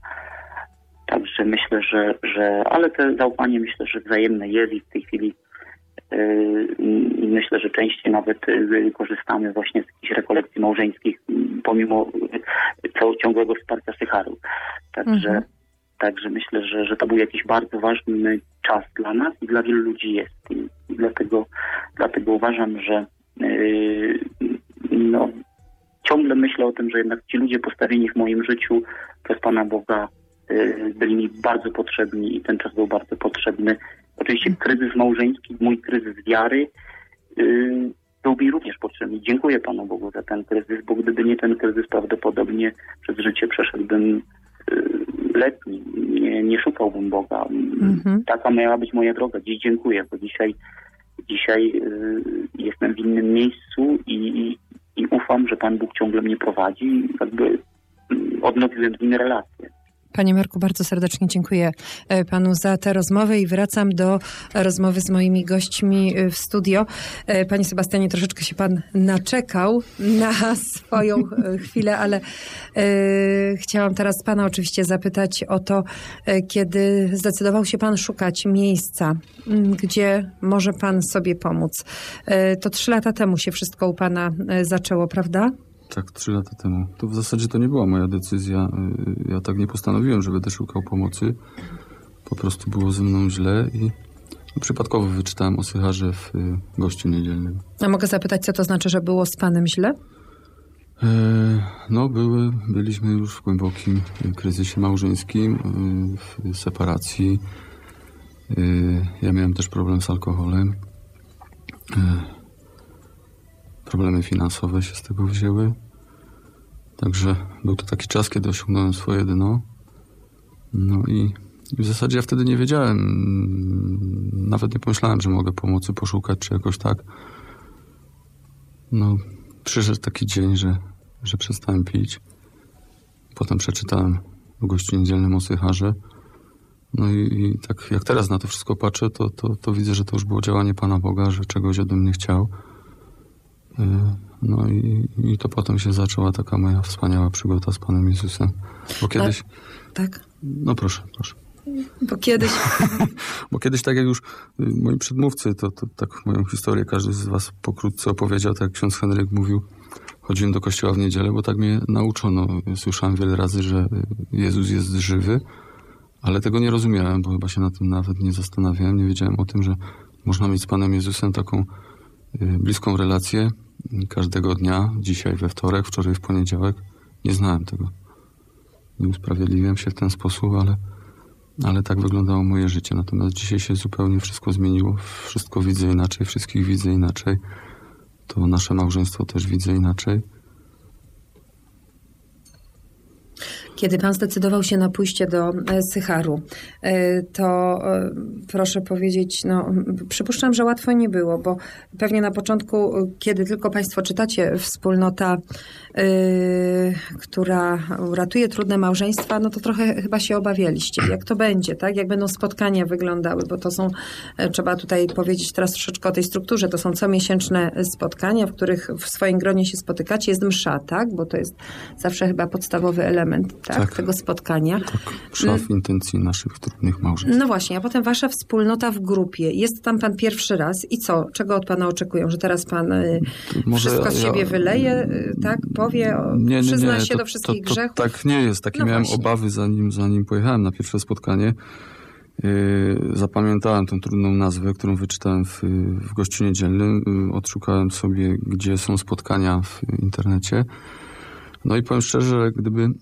Także myślę, że, że ale to zaufanie myślę, że wzajemne jest i w tej chwili yy, i myślę, że częściej nawet yy, korzystamy właśnie z jakichś rekolekcji małżeńskich, yy, pomimo yy, ciągłego wsparcia Sycharu. Także Mhm. Także myślę, że, że to był jakiś bardzo ważny czas dla nas i dla wielu ludzi jest. I, i dlatego, dlatego uważam, że yy, no, ciągle myślę o tym, że jednak ci ludzie postawieni w moim życiu przez Pana Boga byli mi bardzo potrzebni i ten czas był bardzo potrzebny. Oczywiście kryzys małżeński, mój kryzys wiary yy, był mi również potrzebny. Dziękuję Panu Bogu za ten kryzys, bo gdyby nie ten kryzys, prawdopodobnie przez życie przeszedłbym yy, letni, nie, nie szukałbym Boga. Mhm. Taka miała być moja droga. Dziś dziękuję, bo dzisiaj, dzisiaj jestem w innym miejscu i, i ufam, że Pan Bóg ciągle mnie prowadzi i jakby mm, odnowiłem z nim relacje. Panie Marku, bardzo serdecznie dziękuję e, panu za tę rozmowę i wracam do rozmowy z moimi gośćmi e, w studio. E, Panie Sebastianie, troszeczkę się pan naczekał na swoją chwilę, ale chciałam teraz pana oczywiście zapytać o to, kiedy zdecydował się pan szukać miejsca, gdzie może pan sobie pomóc. To trzy lata temu się wszystko u pana zaczęło, prawda? Tak, trzy lata temu. To w zasadzie to nie była moja decyzja. Y, Ja tak nie postanowiłem, że będę szukał pomocy. Po prostu było ze mną źle i przypadkowo wyczytałem o sycharze w y, gościu niedzielnym. A mogę zapytać, co to znaczy, że było z panem źle? E, No, były, byliśmy już w głębokim y, kryzysie małżeńskim, w separacji. Ja miałem też problem z alkoholem. Problemy finansowe się z tego wzięły. Także był to taki czas, kiedy osiągnąłem swoje dno. No i, i w zasadzie ja wtedy nie wiedziałem, nawet nie pomyślałem, że mogę pomocy poszukać, czy jakoś tak. No, przyszedł taki dzień, że, że przestałem pić. Potem przeczytałem w gościu niedzielnym o sycharze. No i, i tak jak teraz na to wszystko patrzę, to, to, to widzę, że to już było działanie Pana Boga, że czegoś ode mnie chciał. No i, i to potem się zaczęła taka moja wspaniała przygoda z Panem Jezusem. Bo kiedyś... Tak? No proszę, proszę. Bo kiedyś *laughs* Bo kiedyś, tak jak już y, moi przedmówcy, to, to tak moją historię każdy z was pokrótce opowiedział, tak jak ksiądz Henryk mówił, chodziłem do kościoła w niedzielę, bo tak mnie nauczono. Słyszałem wiele razy, że y, Jezus jest żywy, ale tego nie rozumiałem, bo chyba się na tym nawet nie zastanawiałem. Nie wiedziałem o tym, że można mieć z Panem Jezusem taką y, bliską relację każdego dnia, dzisiaj we wtorek, wczoraj w poniedziałek. Nie znałem tego. Nie usprawiedliwiam się w ten sposób, ale ale tak wyglądało moje życie. Natomiast dzisiaj się zupełnie wszystko zmieniło. Wszystko widzę inaczej, wszystkich widzę inaczej. To nasze małżeństwo też widzę inaczej. Kiedy pan zdecydował się na pójście do e, Sycharu, e, to e, proszę powiedzieć, no, przypuszczam, że łatwo nie było, bo pewnie na początku, kiedy tylko państwo czytacie wspólnota, która ratuje trudne małżeństwa, no to trochę chyba się obawialiście. Jak to będzie, tak? Jak będą spotkania wyglądały, bo to są, trzeba tutaj powiedzieć teraz troszeczkę o tej strukturze, to są comiesięczne spotkania, w których w swoim gronie się spotykacie. Jest msza, tak? Bo to jest zawsze chyba podstawowy element tak, Tak. tego spotkania. Tak, szaf intencji naszych trudnych małżeństw. No właśnie, a potem wasza wspólnota w grupie. Jest tam pan pierwszy raz i co? Czego od pana oczekują? Że teraz pan y, Może wszystko z ja- siebie wyleje, y, tak? Powie, o, Nie, nie, przyzna nie. się to, do wszystkich to, to, grzechów? Tak nie jest. Takie No miałem właśnie. obawy zanim, zanim pojechałem na pierwsze spotkanie. Yy, zapamiętałem tą trudną nazwę, którą wyczytałem w, w gościu niedzielnym. Yy, odszukałem sobie, gdzie są spotkania w internecie. No i powiem szczerze, gdyby, mm,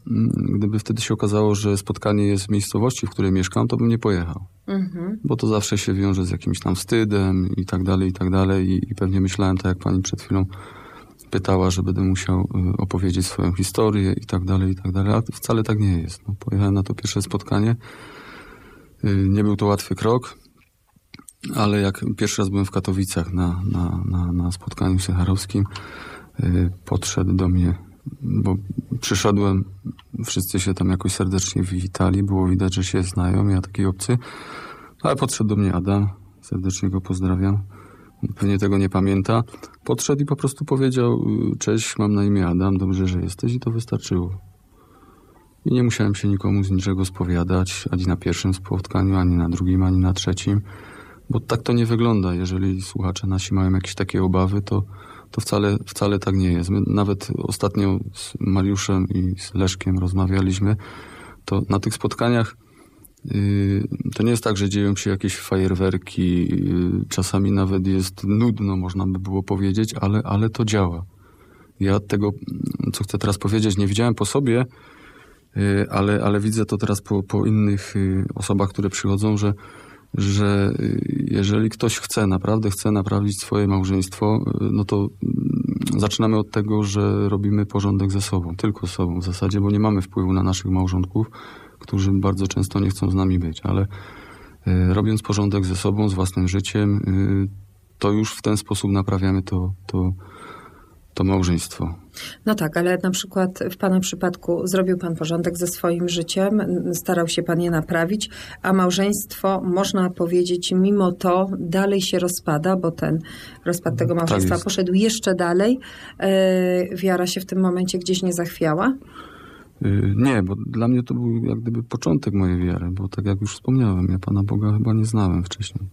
gdyby wtedy się okazało, że spotkanie jest w miejscowości, w której mieszkam, to bym nie pojechał. Mhm. Bo to zawsze się wiąże z jakimś tam wstydem i tak dalej, i tak dalej. I, i pewnie myślałem, tak jak pani przed chwilą pytała, że będę musiał y, opowiedzieć swoją historię i tak dalej, i tak dalej. A wcale tak nie jest. No, pojechałem na to pierwsze spotkanie. Y, Nie był to łatwy krok, ale jak pierwszy raz byłem w Katowicach na, na, na, na spotkaniu sycharowskim, y, podszedł do mnie, bo przyszedłem, wszyscy się tam jakoś serdecznie witali, było widać, że się znają, ja taki obcy, ale podszedł do mnie Adam, serdecznie go pozdrawiam, pewnie tego nie pamięta, podszedł i po prostu powiedział, cześć, mam na imię Adam, dobrze, że jesteś i to wystarczyło. I nie musiałem się nikomu z niczego spowiadać, ani na pierwszym spotkaniu, ani na drugim, ani na trzecim, bo tak to nie wygląda. Jeżeli słuchacze nasi mają jakieś takie obawy, to, to wcale, wcale tak nie jest. My nawet ostatnio z Mariuszem i z Leszkiem rozmawialiśmy, to na tych spotkaniach Y, To nie jest tak, że dzieją się jakieś fajerwerki, y, czasami nawet jest nudno, można by było powiedzieć, ale, ale to działa. Ja tego, co chcę teraz powiedzieć, nie widziałem po sobie, y, ale, ale widzę to teraz po, po innych osobach, które przychodzą, że, że y, jeżeli ktoś chce, naprawdę chce naprawić swoje małżeństwo, y, no to mm, zaczynamy od tego, że robimy porządek ze sobą, tylko sobą w zasadzie, bo nie mamy wpływu na naszych małżonków, którzy bardzo często nie chcą z nami być, ale y, robiąc porządek ze sobą, z własnym życiem, to już w ten sposób naprawiamy to, to, to małżeństwo. No tak, ale na przykład w Pana przypadku zrobił Pan porządek ze swoim życiem, starał się Pan je naprawić, a małżeństwo, można powiedzieć, mimo to dalej się rozpada, bo ten rozpad tego małżeństwa jest. poszedł jeszcze dalej. E, wiara się w tym momencie gdzieś nie zachwiała. Y, Nie, bo dla mnie to był jak gdyby początek mojej wiary, bo tak jak już wspomniałem, ja Pana Boga chyba nie znałem wcześniej.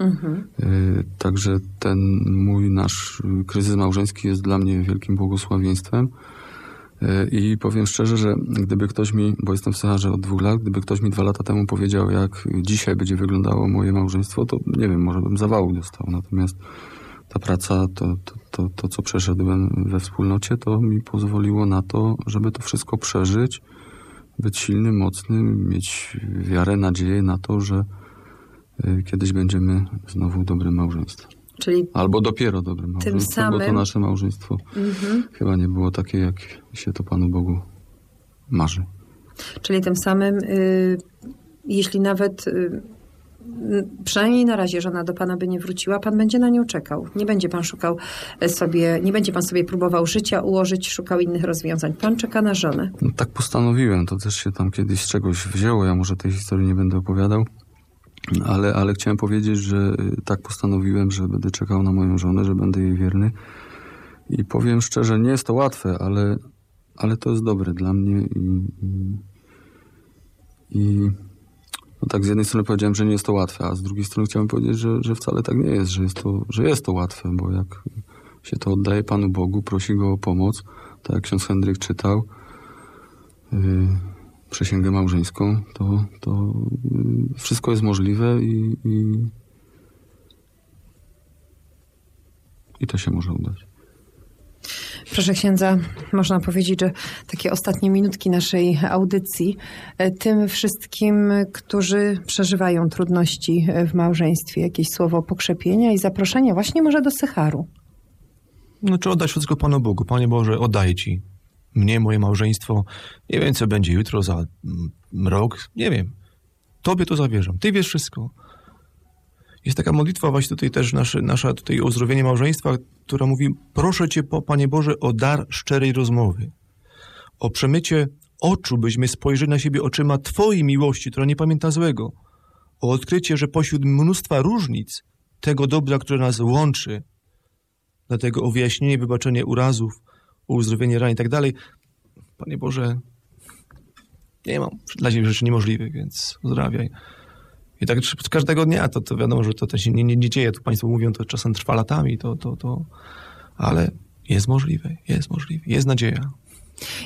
Mhm. Y, Także ten mój nasz kryzys małżeński jest dla mnie wielkim błogosławieństwem. Y, I powiem szczerze, że gdyby ktoś mi, bo jestem w Saharze od dwóch lat, gdyby ktoś mi dwa lata temu powiedział, jak dzisiaj będzie wyglądało moje małżeństwo, to nie wiem, może bym zawału dostał. Natomiast ta praca, to, to, to, to co przeszedłem we wspólnocie, to mi pozwoliło na to, żeby to wszystko przeżyć, być silnym, mocnym, mieć wiarę, nadzieję na to, że kiedyś będziemy znowu dobrym małżeństwem. Czyli Albo dopiero dobrym małżeństwem, bo to samym- nasze małżeństwo Mhm. chyba nie było takie, jak się to Panu Bogu marzy. Czyli tym samym, y, jeśli nawet, y, przynajmniej na razie żona do pana by nie wróciła, pan będzie na nią czekał. Nie będzie pan szukał e, sobie, nie będzie pan sobie próbował życia ułożyć, szukał innych rozwiązań. Pan czeka na żonę. No, tak postanowiłem, to też się tam kiedyś z czegoś wzięło, ja może tej historii nie będę opowiadał, ale, ale chciałem powiedzieć, że y, tak postanowiłem, że będę czekał na moją żonę, że będę jej wierny. I powiem szczerze, nie jest to łatwe, ale, ale to jest dobre dla mnie i, i, i no tak z jednej strony powiedziałem, że nie jest to łatwe, a z drugiej strony chciałem powiedzieć, że, że wcale tak nie jest, że jest, to, że jest to łatwe, bo jak się to oddaje Panu Bogu, prosi Go o pomoc, tak jak ksiądz Henryk czytał, y, przysięgę małżeńską, to, to y, wszystko jest możliwe i, i, i to się może udać. Proszę księdza, można powiedzieć, że takie ostatnie minutki naszej audycji e, tym wszystkim, którzy przeżywają trudności e, w małżeństwie, jakieś słowo pokrzepienia i zaproszenia właśnie może do Sycharu. No czy oddać wszystko Panu Bogu. Panie Boże, oddaję Ci mnie, moje małżeństwo. Nie wiem, co będzie jutro, za mm, rok. Nie wiem. Tobie to zawierzam. Ty wiesz wszystko. Jest taka modlitwa właśnie tutaj też nasze, nasza tutaj uzdrowienie małżeństwa, która mówi proszę Cię, Panie Boże, o dar szczerej rozmowy. O przemycie oczu, byśmy spojrzeli na siebie oczyma Twojej miłości, która nie pamięta złego. O odkrycie, że pośród mnóstwa różnic tego dobra, które nas łączy, Dlatego o wyjaśnienie, wybaczenie urazów, uzdrowienie ran i tak dalej. Panie Boże, nie mam dla Ciebie rzeczy niemożliwych, więc uzdrawiaj. I tak każdego dnia, to, to wiadomo, że to, to się nie, nie, nie dzieje. Tu Państwo mówią, to czasem trwa latami, to, to, to, ale jest możliwe, jest możliwe, jest nadzieja.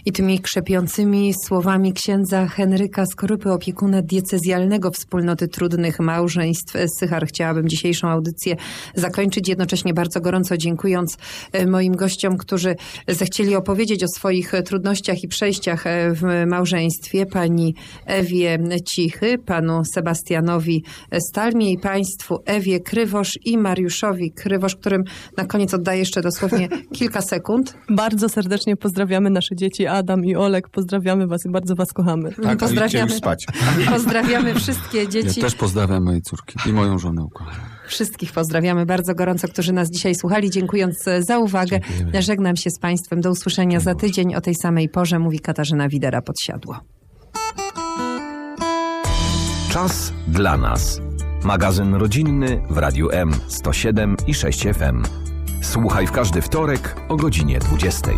I tymi krzepiącymi słowami księdza Henryka Skorupy, opiekuna diecezjalnego Wspólnoty Trudnych Małżeństw Sychar, chciałabym dzisiejszą audycję zakończyć, jednocześnie bardzo gorąco dziękując e, moim gościom, którzy zechcieli opowiedzieć o swoich trudnościach i przejściach e, w małżeństwie, pani Ewie Cichy, panu Sebastianowi Stalmie i państwu Ewie Krywosz i Mariuszowi Krywosz, którym na koniec oddaję jeszcze dosłownie *laughs* kilka sekund. Bardzo serdecznie pozdrawiamy nasze dzieci Adam i Olek. Pozdrawiamy was i bardzo was kochamy. Tak, Pozdrawiamy. już spać. *laughs* Pozdrawiamy wszystkie Ja dzieci. też pozdrawiam mojej córki i moją żonę ukochaną. Wszystkich pozdrawiamy bardzo gorąco, którzy nas dzisiaj słuchali. Dziękując za uwagę. Dziękujemy. Żegnam się z Państwem. Do usłyszenia za tydzień o tej samej porze, mówi Katarzyna Widera Podsiadło. Czas dla nas. Magazyn rodzinny w Radiu M 107 i 6 FM. Słuchaj w każdy wtorek o godzinie 20.